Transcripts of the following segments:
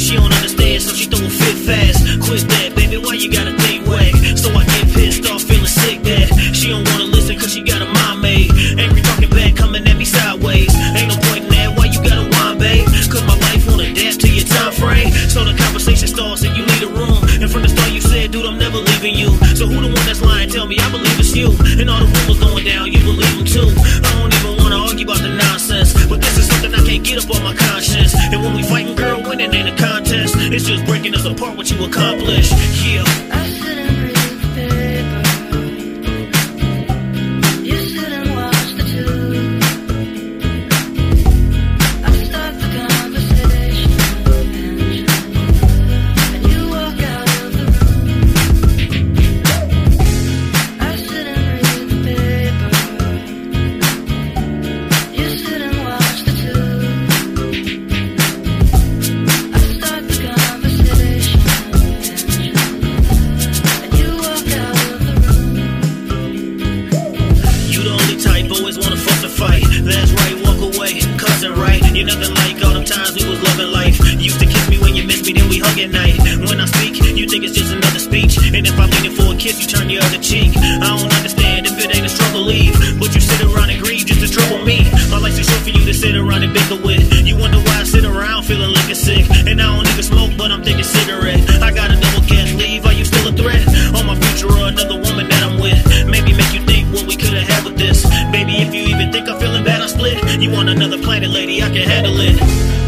she don't understand, so she throw a fit fast. Quit that, baby, why you gotta all the rumors going down, you believe them too. I don't even wanna argue about the nonsense, but this is something I can't get up on my conscience. And when we fighting, girl, winning ain't a contest. It's just breaking us apart what you accomplish. Yeah. If I'm leaning for a kiss, you turn your other cheek. I don't understand if it ain't a struggle, leave. But you sit around and grieve just to trouble me. My life's too short for you to sit around and bicker with. You wonder why I sit around feeling like a sick. And I don't even smoke, but I'm thinking cigarette. I got a double guest leave, are you still a threat? On my future or another woman that I'm with. Maybe make you think what we could have had with this. Baby, if you even think I'm feeling bad, I split. You want another planet, lady, I can handle it.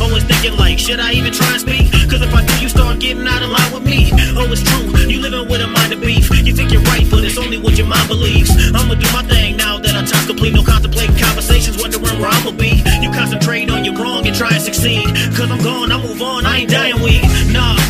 Always thinking like, should I even try and speak? Cause if I do, you start getting out of line with me. Oh, it's true, you living with a mind of beef. You think you're right, but it's only what your mind believes. I'ma do my thing now that our time's complete. No contemplating conversations, wondering where I'ma be. You concentrate on your wrong and try and succeed. Cause I'm gone, I move on, I ain't dying weak. Nah.